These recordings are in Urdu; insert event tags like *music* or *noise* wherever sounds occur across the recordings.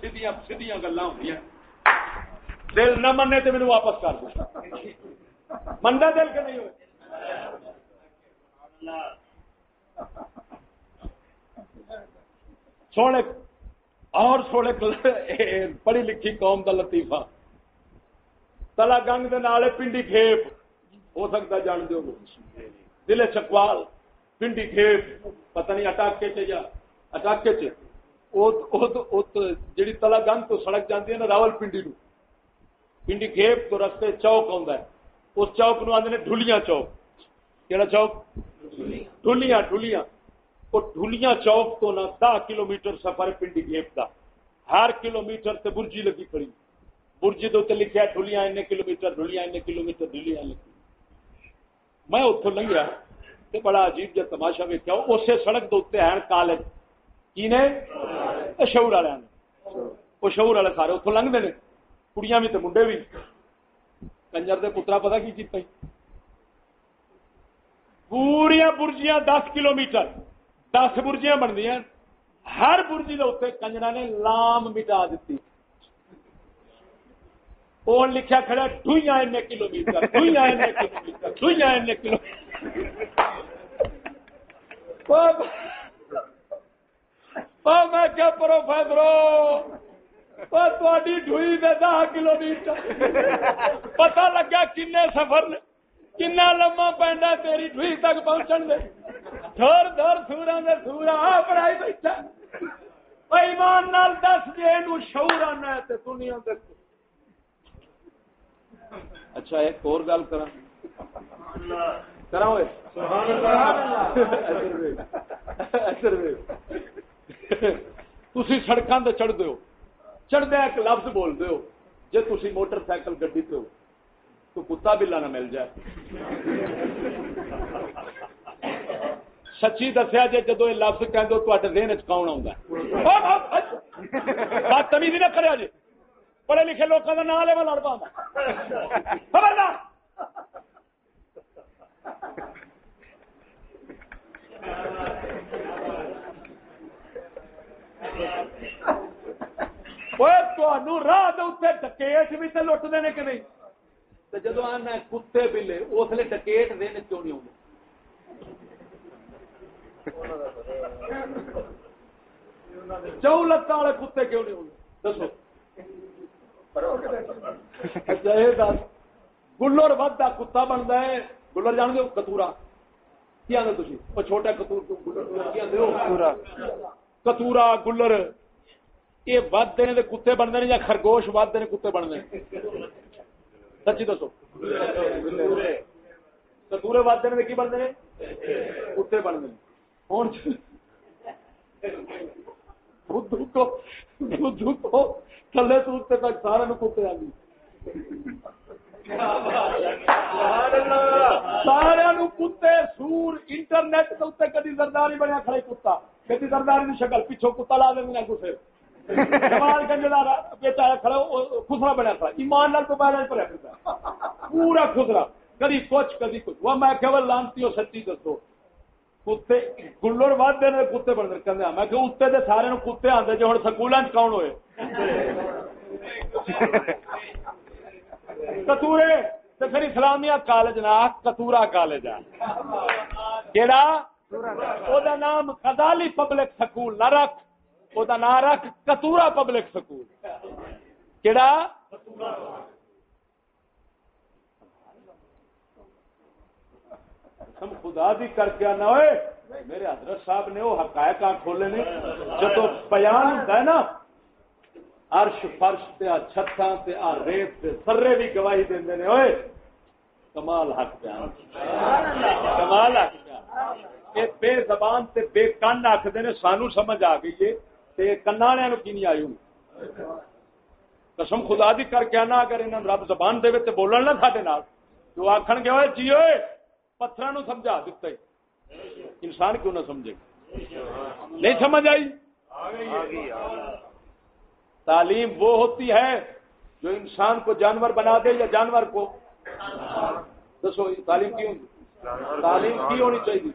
سیدیاں سیدیاں گلا ہوں دل نہ مننے تو میرے واپس کر دو۔ منڈا دل کے نہیں ہوئے؟ سونے اور سونے پڑھی لکھی قوم کا لطیفہ۔ تلا گنگ دے نالے پنڈی کھیپ۔ ہو سکتا جان دو دل چکوال، پنڈی کھیپ۔ پتہ نہیں اٹاکے چ یا اٹاکے چ جی تلا گنگ تو سڑک جاتی ہے نا راول پنڈی نو پنڈی کھیپ تو رستے چوک آ اس چوک نو آدھے ڈھولیاں چوک کہڑا چوک ڈھولیاں ڈھولیاں وہ ڈھولیاں چوک تو نہ دہ کلو میٹر سفر پنڈی گیپ کا ہر کلو میٹر سے برجی لگی کھڑی برجی تو لکھا ڈھولیاں این کلو میٹر ڈھولیاں این کلو میٹر ڈھولیاں لگی میں اتوں لنگیا تو بڑا عجیب جا تماشا ویکیا اسی سڑک دے ہیں کالج کی نے? شعور والے وہ شعور والے سارے اتوں لنگتے ہیں کڑیاں بھی تو منڈے بھی کنجر دے پترا پتا کی پوریا برجیاں دس کلو میٹر دس برجیاں بن دیا ہر برجی کے اتنے کنجرا نے لام مٹا دیتی وہ لکھا کھڑا ڈوئیاں این کلو میٹر ڈوئیاں این کلو میٹر ڈوئیاں این کلو *laughs* میں کیا پروفیسرو ڈوئی دے دہ کلو میٹر پتا لگا کن سفر نے کنا لما پینڈا تیری ڈوئی تک پہنچن دے۔ دھر دھر سورا دے سورا پڑھائی بیٹھا۔ ایمان نال دس جی نو شعور آنا ہے دنیا دے۔ اچھا ایک اور گل کرا کرا تھی سڑکوں سے چڑھ دو چڑھدہ ایک لفظ بول دو جی تھی موٹر سائیکل گڈی تو تو کتا بلا نہ مل جائے۔ سچی دسیا جی جدو یہ لفظ کہ دین چون آمی نہ کرے جی پڑھے لکھے لوگوں کا نام لے میں لڑ راہ ڈکیٹ بھی تو لٹتے ہیں کہ نہیں جدو آنا کتے بلے اس لیے ڈکیٹ دن کیوں نہیں آتے چو لتان والے کتے کیوں نہیں آتے دسو اچھا یہ دس گلر ودا کتا بنتا ہے گلر جان دو کتورا کی آدھے تھی وہ چھوٹا کتور کتورا گلر یہ ود دینے کتے بنتے ہیں یا خرگوش ود دینے کتے بنتے ہیں سچی دسو۔ کتورے ود دینے کی بنتے ہیں کتے بنتے ہیں کون تھلے تو تک سارے کتے آ سارا کتے، سور، انٹرنیٹ کے اتنے کدی سردار بنیا کھڑے کتا۔ کدی سردار کی شکل پیچھو کتا لا دیں کسے خسرا بنیا کھڑا ایمان لال تو پورا خسرا کدی کچھ کدی کچھ۔ وہ میں کہ لانتی ہو سچی دسو۔ کتے گلر ود دے کتے بن کہ میں کہ اتنے دے سارے کتے آتے جو ہوں سکول کون ہوئے؟ کتورے تو پھر اسلامیہ کالج نہ کتورا کالج ہے کہڑا نام کدالی پبلک سکول نہ رکھ۔ وہ نام رکھ کتورا پبلک سکول کہڑا خدا بھی کر کے آنا ہوئے میرے حضرت صاحب نے وہ حقائق کھولے نے جب بیان ہوتا ہے نا ارش فرش تے چھتاں تے آ ریت تے سرے بھی گواہی دیندے نے اوئے کمال حق بیان کمال حق بیان اے بے زبان تے بے کان آکھدے نے سانو سمجھ آ گئی ہے تے کناڑیاں نو کی نہیں آئی ہوں قسم خدا دی کر کے آنا، اگر انہاں رب زبان دے تے بولن نہ ساڈے نال، جو آکھن گے، اوئے جی اوئے پتھر نو سمجھا دیتا انسان کیوں نہ سمجھے؟ نہیں سمجھ آئی؟ تعلیم وہ ہوتی ہے جو انسان کو جانور بنا دے یا جانور کو؟ دسو تعلیم کی ہونی تعلیم کی ہونی چاہیے۔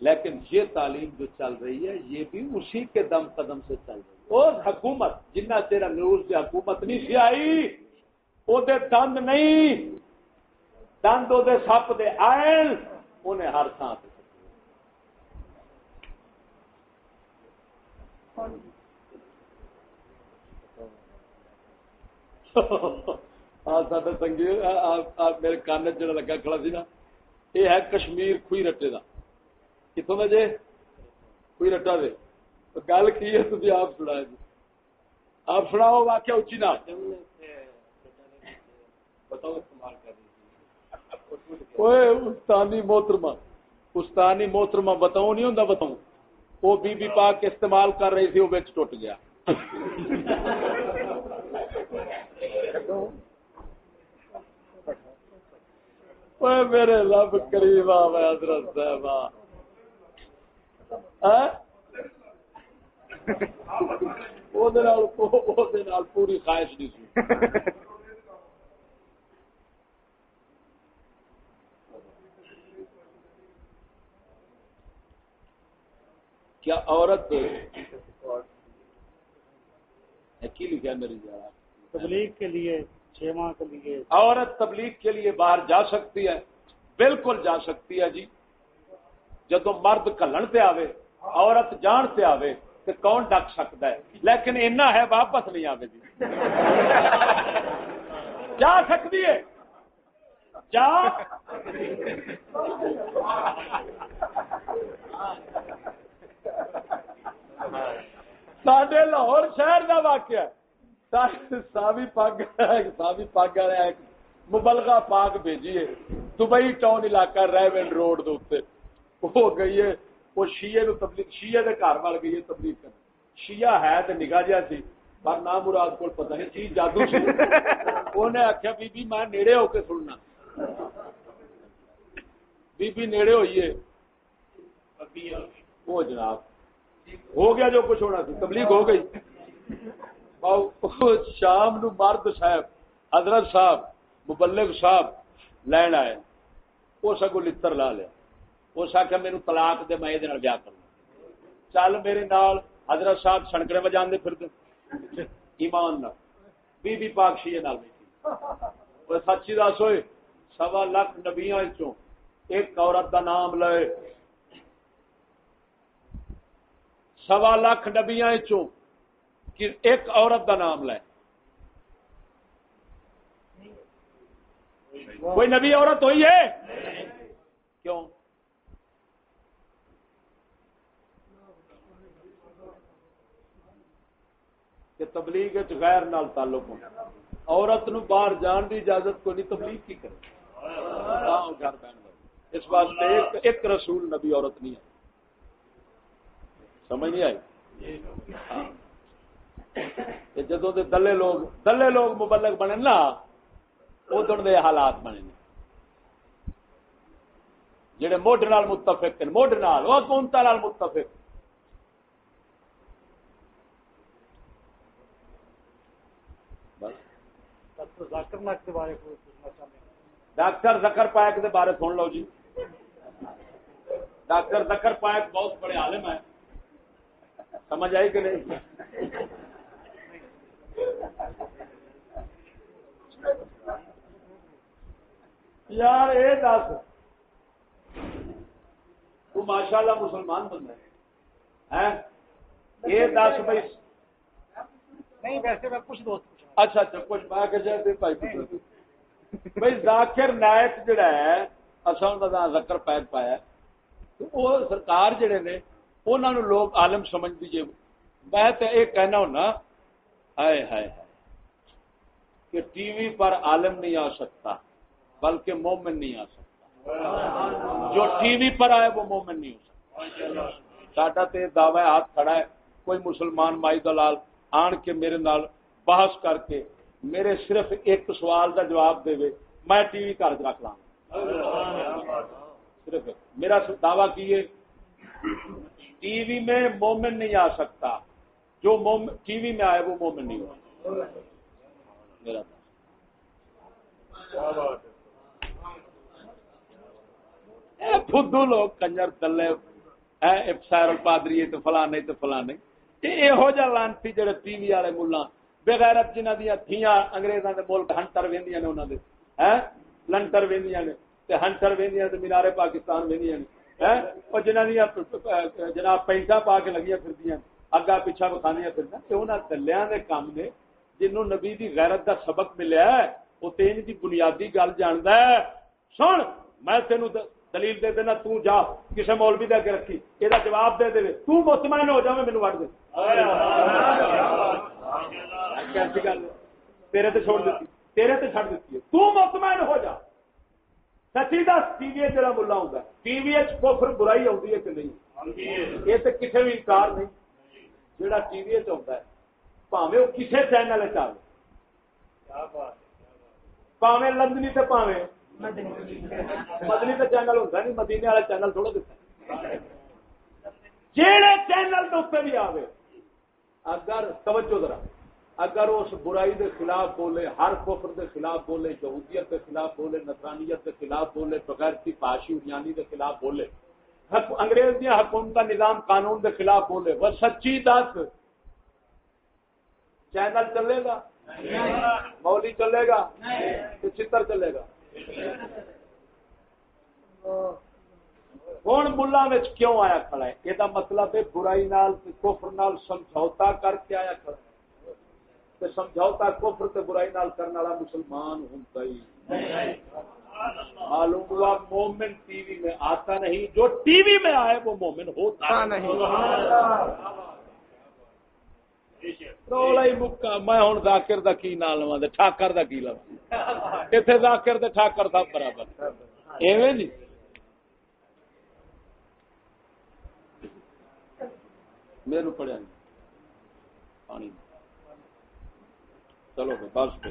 لیکن یہ تعلیم جو چل رہی ہے، یہ بھی اسی کے دم قدم سے چل رہی ہے۔ اور حکومت، جنہ تیرا نیوز کی حکومت نہیں سی آئی وہ دند نہیں۔ دند وہ سپ دے آئل، انہیں ہر تھان *laughs* سے میرے کان جا لگا کھڑا سی نا یہ ہے کشمیر خوئی رٹے کا کتوں کا جی کوئی رٹا دے۔ گل کی ہے تھی آپ سنا جی؟ آپ سناؤ واقعہ اچھی نہ استانی محترما استانی محترما بتاؤ نہیں ہوں بتاؤ وہ بی بی پاک استعمال کر رہی تھی، وہ بچ ٹوٹ گیا۔ *laughs* اوے میرے لب کریم آوے حضرت صاحب پوری خواہش نہیں سی کیا عورت کی لکھا میری جا تبلیغ کے لیے چھ ماہ کے لیے عورت تبلیغ کے لیے باہر جا سکتی ہے، بالکل جا سکتی ہے جی۔ جدو مرد کلن پہ آوے، عورت جان پہ آوے تو کون ڈک سکتا ہے؟ لیکن اینا ہے، واپس نہیں آوے جی۔ جا سکتی ہے۔ جا۔ سڈے لاہور شہر کا واقعہ ساوی مبلغہ پاک بھیجیے۔ دبئی ٹاؤن علاقہ ریون روڈ دے ہو گئی ہے وہ شیے نو تبلیغ شیے دے گھر وال گئی ہے تبلیغ کر شیعہ ہے تے نگاہ جہا سی پر نام مراد کو پتہ نہیں چیز جادو سی۔ آخیا بی بی میں نیڑے ہو کے سننا۔ بی بی نیڑے ہوئیے۔ وہ جناب ہو گیا جو کچھ ہونا سی تبلیغ ہو گئی۔ شام نو مرد صاحب، حضرت صاحب، مبلغ صاحب لین آئے۔ وہ سگو لتر لا لیا۔ اس آخیا میرے طلاق دے میں یہ بیا کروں۔ چل میرے نال، حضرت صاحب سنکڑے بجا پھر ایمان نال۔ بی بی پاک شیے نال سچی دس ہوئے سوا لاکھ نبیا ایک عورت دا نام لے سوا لاکھ ایک عورت دا نام لے۔ کوئی نبی عورت ہوئی ہے؟ کیوں؟ کہ تبلیغ غیر نال تعلق ہونا عورت نو باہر جان دی اجازت کو نہیں تبلیغ کی کرے۔ ہاں، اس واسطے ایک, ایک رسول نبی عورت نہیں ہے۔ سمجھ نہیں آئی؟ ہاں۔ جدو دے دلے لوگ دلے لوگ مبلغ بنے نا ادھر دے حالات بنے جڑے موڈ نال متفق موڈ نال وہ کونتا نال متفق۔ ڈاکٹر زکر پائک کے بارے سن لو جی۔ ڈاکٹر زکر پائک بہت بڑے عالم ہیں۔ سمجھ آئی کہ نہیں؟ یار یہ دس۔ تو ماشاء اللہ مسلمان بندہ ہے۔ یہ دس بھائی۔ نہیں ویسے میں کچھ دوست اچھا اچھا کچھ میں کہ جائے بھائی ذاکر نائک جڑا ہے اصل کا زکر پیک پایا وہ سرکار جڑے نے انہوں نے لوگ عالم سمجھ دیجیے میں تو یہ کہنا ہائے ہائے کہ ٹی وی پر عالم نہیں آ سکتا۔ بلکہ مومن نہیں آ سکتا۔ جو ٹی وی پر آئے وہ مومن نہیں ہو سکتا۔ ساڈا تو دعوی ہاتھ کھڑا ہے، کوئی مسلمان مائی دلال آن کے میرے نال بحث کر کے میرے صرف ایک سوال کا جواب دے میں ٹی وی گھر رکھ لا صرف میرا دعوی کیے ٹی وی میں مومن نہیں آ سکتا۔ جو ٹی وی میں آئے وہ مومن نہیں ہو میرا فدو لوگ کنجر تلے، اے سیر الپادری تے فلانے تے فلانے تے یہو جہ لانتی جڑے ٹی وی والے ملا بغیرت جنہ دیا تھیاں انگریزاں دے ملک ہنٹر ویندیاں نے انہاں دے ہیں لنٹر ویندیاں نے، تے ہنٹر ویندیاں تے مینارے پاکستان ویندیاں نے ہیں او جنہ دیا جناب پینٹا پا کے لگیاں پھردیاں اگا پیچھا وکھانیاں پھردیاں تے انہاں دلیاں دے کام نے جنوں نبی دی غیرت دا سبق ملیا ہے او تین دی بنیادی گل جاندا ہے۔ سن، میں تینوں دلیل دے دینا، تو جا، کسے مولوی دے کے رکھی، یہ جواب دے دے تو مطمئن ہو جا، میں مینو وڈ دے۔ گل تیرے تے چھوڑ دیتی، تیرے تے چھڑ دیتی ہے۔ تو مطمئن ہو جا۔ سچی دس، ٹی وی جڑا ملا ہوں ٹی وی کفر برائی آتی ہے کہ نہیں؟ یہ تو کسی بھی انکار نہیں۔ جڑا ٹی وی چاہتا ہے پاوے وہ کسے چینل چاہے پاوے لندنی تے پاوے مدنی. کا چینل ہوتا نہیں مدینے والا چینل تھوڑا جہے چینل بھی آئے اگر توجہ ذرا اگر اس برائی دے خلاف بولے ہر کفر دے خلاف بولے یہودیت دے خلاف بولے نسرانیت دے خلاف بولے بغیر کی پاشی اریانی دے خلاف بولے انگریز دیا حکومت نظام قانون دے خلاف بولے وہ سچی دس۔ چینل چلے گا؟ مولی چلے گا؟ چتر چلے گا؟ ہوں۔ ملا کیوں آیا کھڑا ہے؟ یہ مطلب ہے برائی نال کفر نال سمجھوتا کر کے آیا کھڑا ہے۔ سمجھوتا کفر تے برائی نال کرنے والا مسلمان ہوتا ہی۔ معلوم ہوا مومن ٹی وی میں آتا نہیں، جو ٹی وی میں آئے وہ مومن ہوتا نہیں۔ رولا ہی مکا میں ہوں ذاکر دا کی نہ لوا ٹھاکر دا کی لوا اتنے ذاکر تے ٹھاکر تھا برابر ایویں جی میرے پڑیا پانی چلو بس پہ